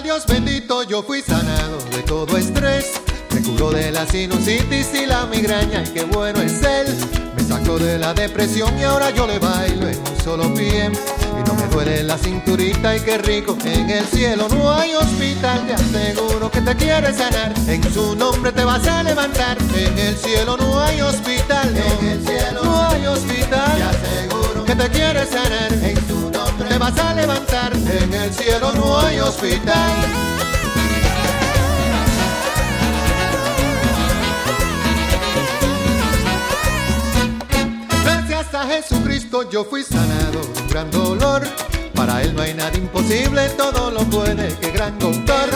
Cristo yo fui sanado de todo estrés. Me curó de la sinusitis y la migraña y qué bueno es Él. Me sacó de la depresión y ahora yo le bailo en un solo pie. Y no me duele la cinturita y qué rico. En el cielo no hay hospital, te aseguro que te quiere sanar. En su nombre te vas a levantar. En el cielo no hay hospital, en el cielo no hay hospital. Te aseguro que te quiere sanar. Vas a levantar. En el cielo no hay hospital. Gracias a Jesucristo yo fui sanado un gran dolor. Para él no hay nada imposible, todo lo puede, que gran doctor.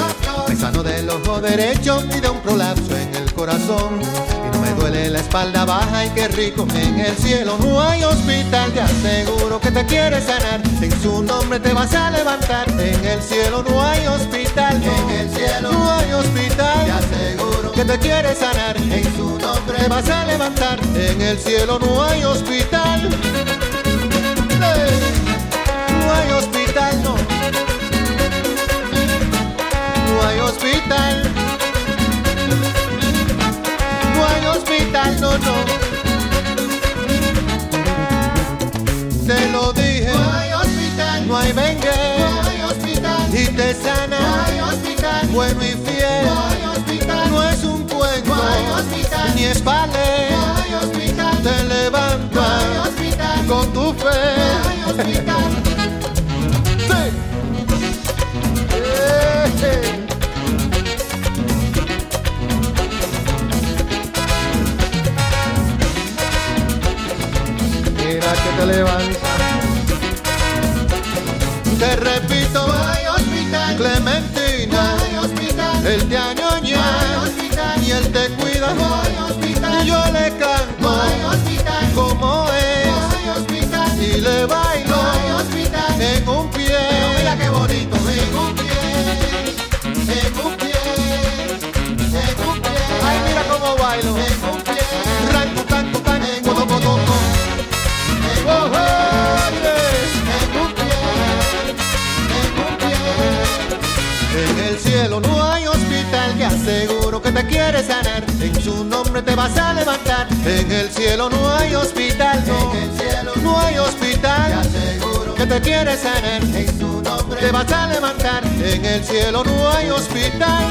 Me sano del ojo derecho y de un prolapso en el corazón. Y no me duele la espalda baja y qué rico. En el cielo no hay hospital, te aseguro que te quiere sanar. En su nombre te vas a levantar. En el cielo no hay hospital, en el cielo no hay hospital. Te aseguro que te quiere sanar. En su nombre te vas a levantar. En el cielo no hay hospital. Y te sana. No hay hospital. Bueno y fiel. No hay hospital. No es un cuento. No hay hospital. Ni es vale. No hay hospital. Te levanta. No hay hospital. Con tu fe. No hay hospital. Sí. Eh, eh. Mira que te levanta. Te repito, Él te añoña. Y él te cuida, quiere sanar. En su nombre te vas a levantar. En el cielo no hay hospital. No. En el cielo no hay hospital. Te aseguro que te quiere sanar. En su nombre te vas a levantar. En el cielo no hay hospital.